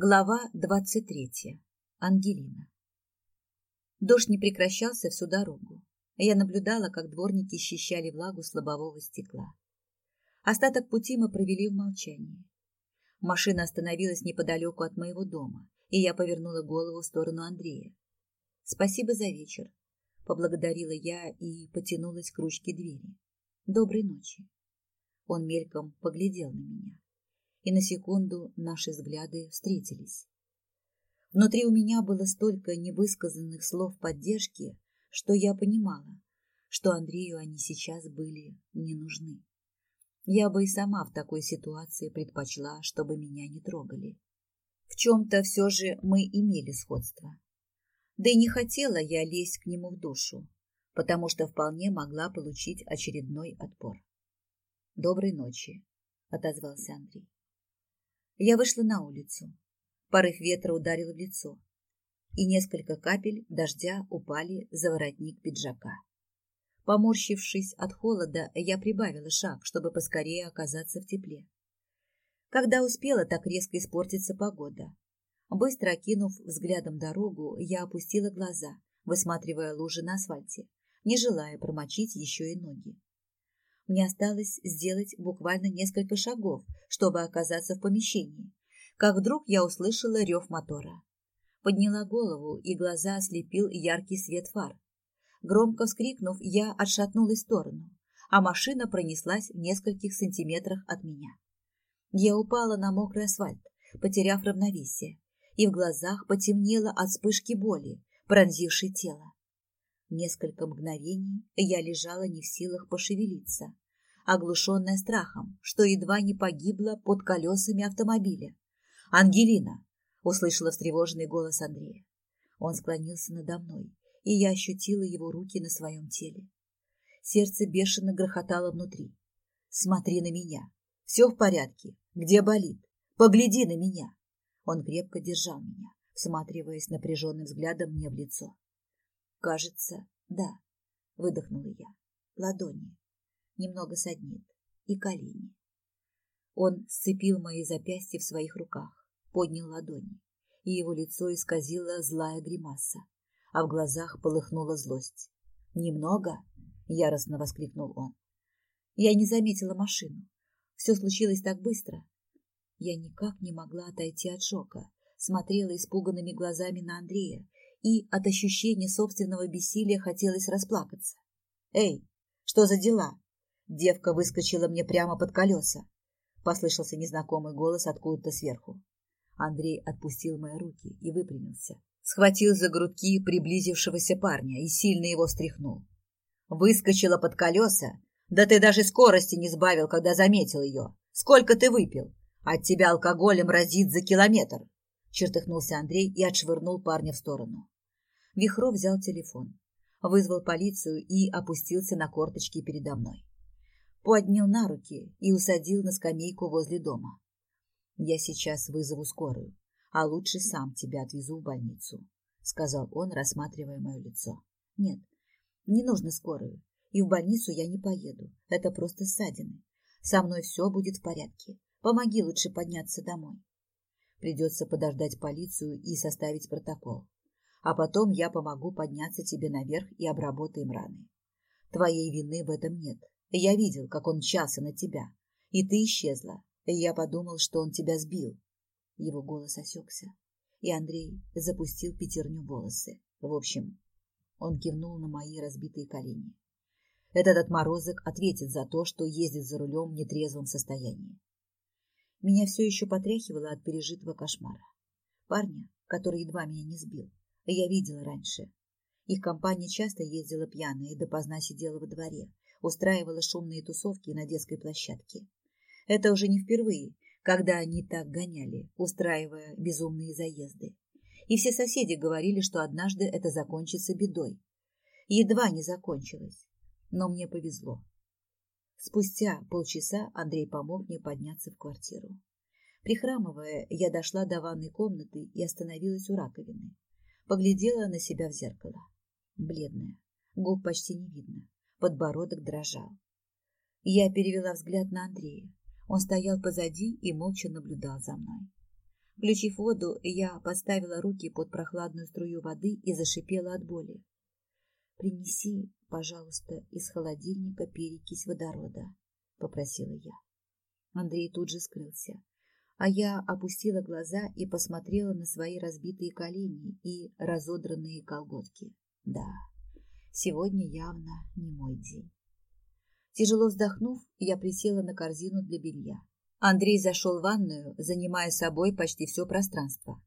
Глава двадцать третья. Ангелина. Дождь не прекращался всю дорогу. Я наблюдала, как дворники счищали влагу с лобового стекла. Остаток пути мы провели в молчании. Машина остановилась неподалеку от моего дома, и я повернула голову в сторону Андрея. «Спасибо за вечер», — поблагодарила я и потянулась к ручке двери. «Доброй ночи». Он мельком поглядел на меня и на секунду наши взгляды встретились. Внутри у меня было столько невысказанных слов поддержки, что я понимала, что Андрею они сейчас были не нужны. Я бы и сама в такой ситуации предпочла, чтобы меня не трогали. В чем-то все же мы имели сходство. Да и не хотела я лезть к нему в душу, потому что вполне могла получить очередной отпор. «Доброй ночи», — отозвался Андрей. Я вышла на улицу. Порыв ветра ударил в лицо, и несколько капель дождя упали за воротник пиджака. Поморщившись от холода, я прибавила шаг, чтобы поскорее оказаться в тепле. Когда успела так резко испортиться погода? Быстро окинув взглядом дорогу, я опустила глаза, высматривая лужи на асфальте, не желая промочить еще и ноги. Мне осталось сделать буквально несколько шагов, чтобы оказаться в помещении, как вдруг я услышала рев мотора. Подняла голову, и глаза ослепил яркий свет фар. Громко вскрикнув, я отшатнулась в сторону, а машина пронеслась в нескольких сантиметрах от меня. Я упала на мокрый асфальт, потеряв равновесие, и в глазах потемнело от вспышки боли, пронзившей тело. Несколько мгновений я лежала не в силах пошевелиться, оглушенная страхом, что едва не погибла под колесами автомобиля. «Ангелина!» — услышала встревоженный голос Андрея. Он склонился надо мной, и я ощутила его руки на своем теле. Сердце бешено грохотало внутри. «Смотри на меня! Все в порядке! Где болит? Погляди на меня!» Он крепко держал меня, всматриваясь напряженным взглядом мне в лицо. Кажется, да, выдохнула я. Ладони. Немного саднит. И колени. Он сцепил мои запястья в своих руках, поднял ладони, и его лицо исказило злая гримаса, а в глазах полыхнула злость. «Немного?» — яростно воскликнул он. Я не заметила машину. Все случилось так быстро. Я никак не могла отойти от шока, смотрела испуганными глазами на Андрея и от ощущения собственного бессилия хотелось расплакаться. «Эй, что за дела?» Девка выскочила мне прямо под колеса. Послышался незнакомый голос откуда-то сверху. Андрей отпустил мои руки и выпрямился. Схватил за грудки приблизившегося парня и сильно его встряхнул. «Выскочила под колеса? Да ты даже скорости не сбавил, когда заметил ее. Сколько ты выпил? От тебя алкоголем разит за километр!» Чертыхнулся Андрей и отшвырнул парня в сторону. Вихров взял телефон, вызвал полицию и опустился на корточки передо мной. Поднял на руки и усадил на скамейку возле дома. «Я сейчас вызову скорую, а лучше сам тебя отвезу в больницу», сказал он, рассматривая мое лицо. «Нет, не нужно скорую, и в больницу я не поеду, это просто ссадины. Со мной все будет в порядке. Помоги лучше подняться домой». Придется подождать полицию и составить протокол. А потом я помогу подняться тебе наверх и обработаем раны. Твоей вины в этом нет. Я видел, как он мчался на тебя, и ты исчезла. Я подумал, что он тебя сбил. Его голос осекся, и Андрей запустил пятерню волосы. В общем, он кивнул на мои разбитые колени. Этот отморозок ответит за то, что ездит за рулем в нетрезвом состоянии. Меня все еще потряхивало от пережитого кошмара. Парня, который едва меня не сбил, я видела раньше. Их компания часто ездила пьяная и допоздна сидела во дворе, устраивала шумные тусовки на детской площадке. Это уже не впервые, когда они так гоняли, устраивая безумные заезды. И все соседи говорили, что однажды это закончится бедой. Едва не закончилось, но мне повезло. Спустя полчаса Андрей помог мне подняться в квартиру. Прихрамывая, я дошла до ванной комнаты и остановилась у раковины. Поглядела на себя в зеркало. Бледная, губ почти не видно, подбородок дрожал. Я перевела взгляд на Андрея. Он стоял позади и молча наблюдал за мной. Включив воду, я поставила руки под прохладную струю воды и зашипела от боли. «Принеси, пожалуйста, из холодильника перекись водорода», — попросила я. Андрей тут же скрылся, а я опустила глаза и посмотрела на свои разбитые колени и разодранные колготки. Да, сегодня явно не мой день. Тяжело вздохнув, я присела на корзину для белья. Андрей зашел в ванную, занимая собой почти все пространство.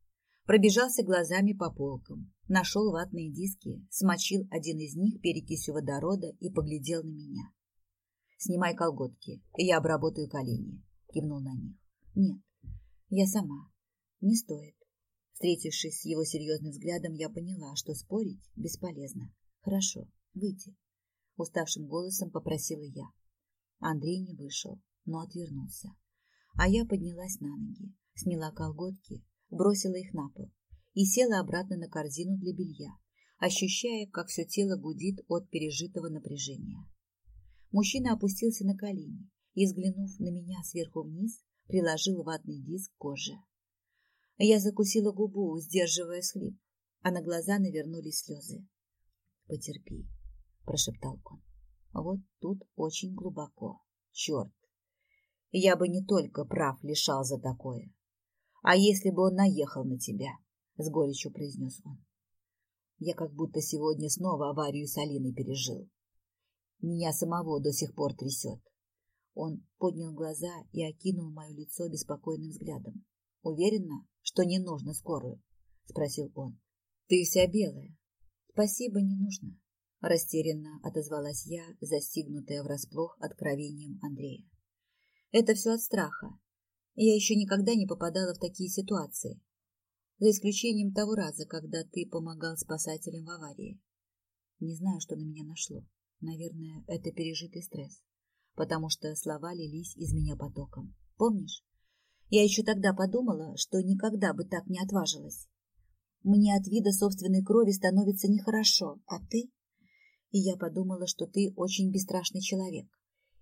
Пробежался глазами по полкам, нашел ватные диски, смочил один из них перекисью водорода и поглядел на меня. «Снимай колготки, я обработаю колени», — кивнул на них. «Нет, я сама. Не стоит». Встретившись с его серьезным взглядом, я поняла, что спорить бесполезно. «Хорошо, выйди», — уставшим голосом попросила я. Андрей не вышел, но отвернулся. А я поднялась на ноги, сняла колготки, бросила их на пол и села обратно на корзину для белья, ощущая, как все тело гудит от пережитого напряжения. Мужчина опустился на колени и, взглянув на меня сверху вниз, приложил ватный диск к коже. Я закусила губу, сдерживая схлип, а на глаза навернулись слезы. «Потерпи», — прошептал он. «Вот тут очень глубоко. Черт, я бы не только прав лишал за такое. А если бы он наехал на тебя? С горечью произнес он. Я как будто сегодня снова аварию с Алиной пережил. Меня самого до сих пор трясет. Он поднял глаза и окинул мое лицо беспокойным взглядом. «Уверена, что не нужно скорую?» — спросил он. «Ты вся белая». «Спасибо, не нужно», — растерянно отозвалась я, застигнутая врасплох откровением Андрея. Это все от страха. Я еще никогда не попадала в такие ситуации. За исключением того раза, когда ты помогал спасателям в аварии. Не знаю, что на меня нашло. Наверное, это пережитый стресс. Потому что слова лились из меня потоком. Помнишь? Я еще тогда подумала, что никогда бы так не отважилась. Мне от вида собственной крови становится нехорошо, а ты? И я подумала, что ты очень бесстрашный человек.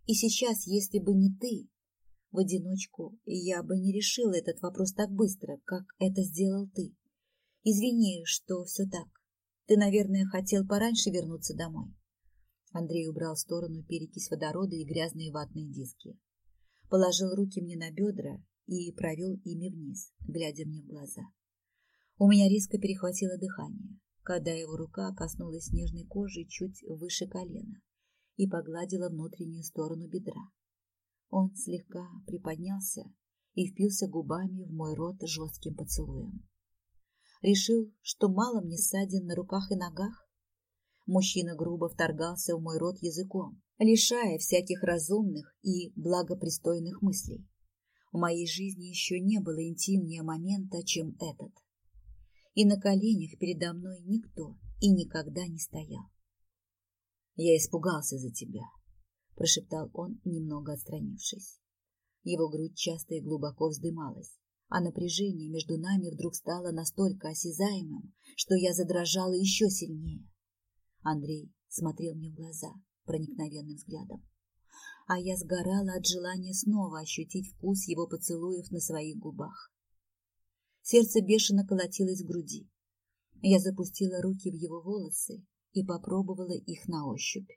И сейчас, если бы не ты, в одиночку я бы не решила этот вопрос так быстро, как это сделал ты. Извини, что все так. Ты, наверное, хотел пораньше вернуться домой. Андрей убрал в сторону перекись водорода и грязные ватные диски. Положил руки мне на бедра и провел ими вниз, глядя мне в глаза. У меня резко перехватило дыхание, когда его рука коснулась нежной кожи чуть выше колена и погладила внутреннюю сторону бедра. Он слегка приподнялся и впился губами в мой рот жестким поцелуем. Решил, что мало мне ссадин на руках и ногах. Мужчина грубо вторгался в мой рот языком, лишая всяких разумных и благопристойных мыслей. В моей жизни еще не было интимнее момента, чем этот. И на коленях передо мной никто и никогда не стоял. Я испугался за тебя, прошептал он, немного отстранившись. Его грудь часто и глубоко вздымалась, а напряжение между нами вдруг стало настолько осязаемым, что я задрожала еще сильнее. Андрей смотрел мне в глаза проникновенным взглядом, а я сгорала от желания снова ощутить вкус его поцелуев на своих губах. Сердце бешено колотилось в груди. Я запустила руки в его волосы и попробовала их на ощупь.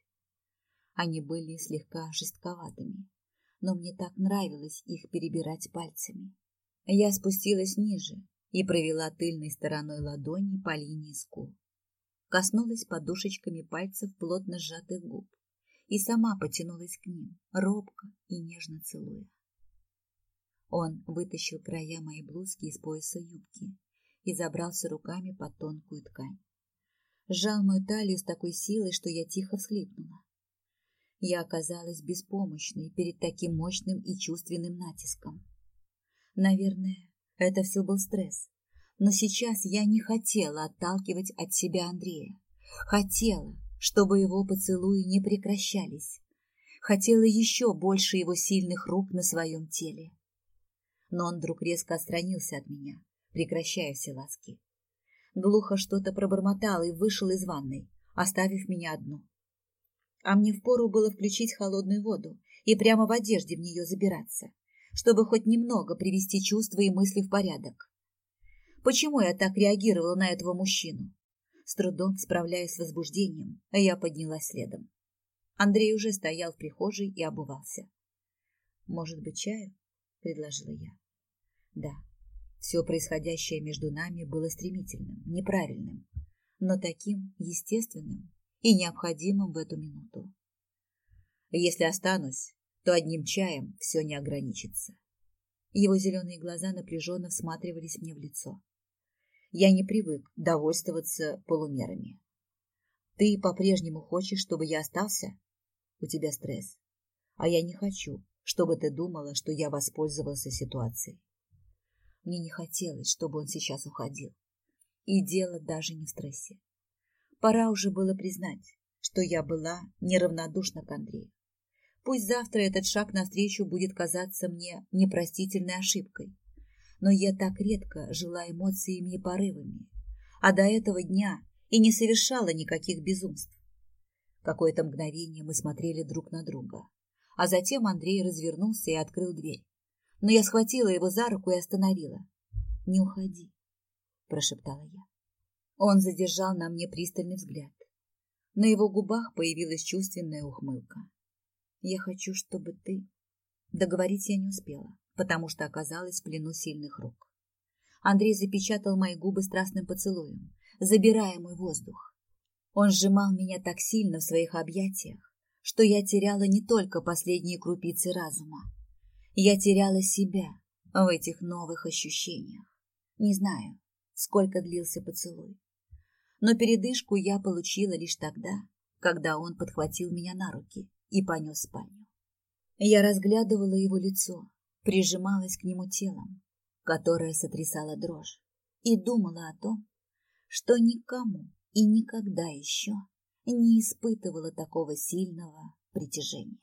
Они были слегка жестковатыми, но мне так нравилось их перебирать пальцами. Я спустилась ниже и провела тыльной стороной ладони по линии скул. Коснулась подушечками пальцев плотно сжатых губ и сама потянулась к ним, робко и нежно целуя. Он вытащил края моей блузки из пояса юбки и забрался руками под тонкую ткань. Сжал мою талию с такой силой, что я тихо всхлипнула. Я оказалась беспомощной перед таким мощным и чувственным натиском. Наверное, это все был стресс. Но сейчас я не хотела отталкивать от себя Андрея. Хотела, чтобы его поцелуи не прекращались. Хотела еще больше его сильных рук на своем теле. Но он вдруг резко отстранился от меня, прекращая все ласки. Глухо что-то пробормотал и вышел из ванной, оставив меня одну а мне впору было включить холодную воду и прямо в одежде в нее забираться, чтобы хоть немного привести чувства и мысли в порядок. Почему я так реагировала на этого мужчину? С трудом справляясь с возбуждением, я поднялась следом. Андрей уже стоял в прихожей и обувался. «Может быть, чаю?» — предложила я. Да, все происходящее между нами было стремительным, неправильным, но таким естественным и необходимым в эту минуту. Если останусь, то одним чаем все не ограничится. Его зеленые глаза напряженно всматривались мне в лицо. Я не привык довольствоваться полумерами. Ты по-прежнему хочешь, чтобы я остался? У тебя стресс. А я не хочу, чтобы ты думала, что я воспользовался ситуацией. Мне не хотелось, чтобы он сейчас уходил. И дело даже не в стрессе. Пора уже было признать, что я была неравнодушна к Андрею. Пусть завтра этот шаг навстречу будет казаться мне непростительной ошибкой, но я так редко жила эмоциями и порывами, а до этого дня и не совершала никаких безумств. Какое-то мгновение мы смотрели друг на друга, а затем Андрей развернулся и открыл дверь. Но я схватила его за руку и остановила. «Не уходи», – прошептала я. Он задержал на мне пристальный взгляд. На его губах появилась чувственная ухмылка. «Я хочу, чтобы ты...» Договорить я не успела, потому что оказалась в плену сильных рук. Андрей запечатал мои губы страстным поцелуем, забирая мой воздух. Он сжимал меня так сильно в своих объятиях, что я теряла не только последние крупицы разума. Я теряла себя в этих новых ощущениях. Не знаю, сколько длился поцелуй. Но передышку я получила лишь тогда, когда он подхватил меня на руки и понес спальню. Я разглядывала его лицо, прижималась к нему телом, которое сотрясало дрожь, и думала о том, что никому и никогда еще не испытывала такого сильного притяжения.